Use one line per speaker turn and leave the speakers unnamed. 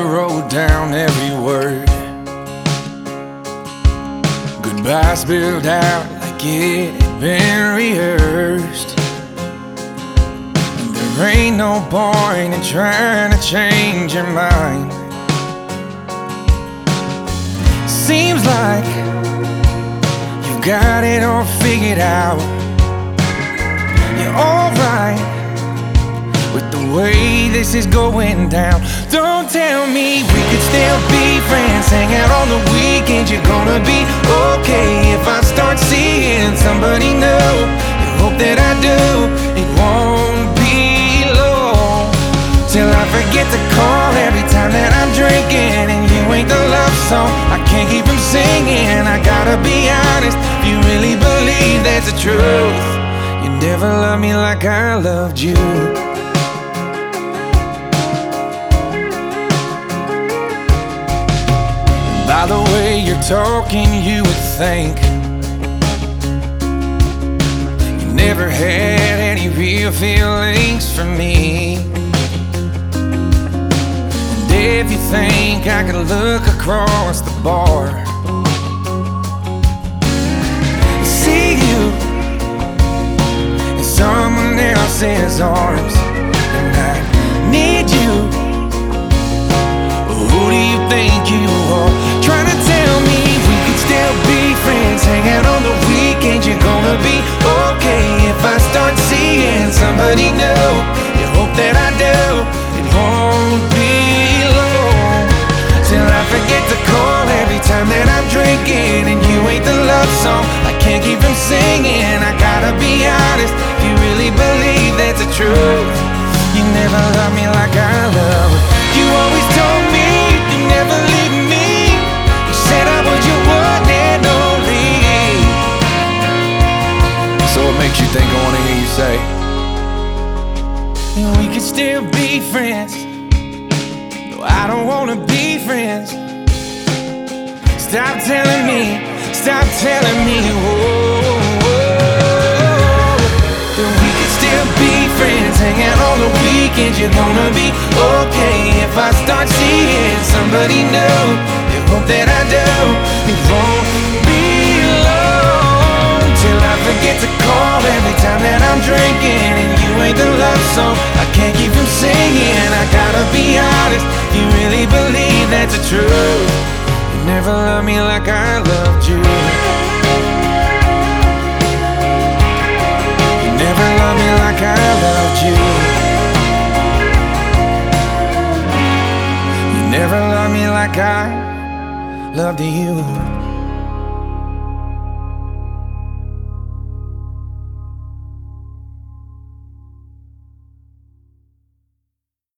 wrote down every word. Goodbye spilled out like it had been rehearsed. There ain't no point in trying to change your mind. Seems like you've got it all figured out. This is going down. Don't tell me we could still be friends, hang out on the weekends. You're gonna be okay if I start seeing somebody new. You hope that I do, it won't be long till I forget to call every time that I'm drinking. And you ain't the love song, I can't keep from singing. I gotta be honest, if you really believe that's the truth, you never loved me like I loved you. Talking, you would think you never had any real feelings for me. And if you think I could look across the bar, and see you in someone else's arms, and you ain't the love song. I can't keep from singing. I gotta be honest. If you really believe that's the truth, you never loved me like I love. You always told me you never leave me. You said I was your one and only.
So what makes you think I wanna hear you say?
And we could still be friends. No, I don't wanna be friends. Stop telling me, stop telling me, whoa, whoa. That we could still be friends, hang out on the weekends. You're gonna be okay if I start seeing somebody new. You hope that I do. It won't be long till I forget to call every time that I'm drinking. And you ain't the love song I can't keep from singing. I gotta be honest, you really believe that's the truth. Never loved me like I loved you. You never loved me like I loved you. You never loved me like I loved you.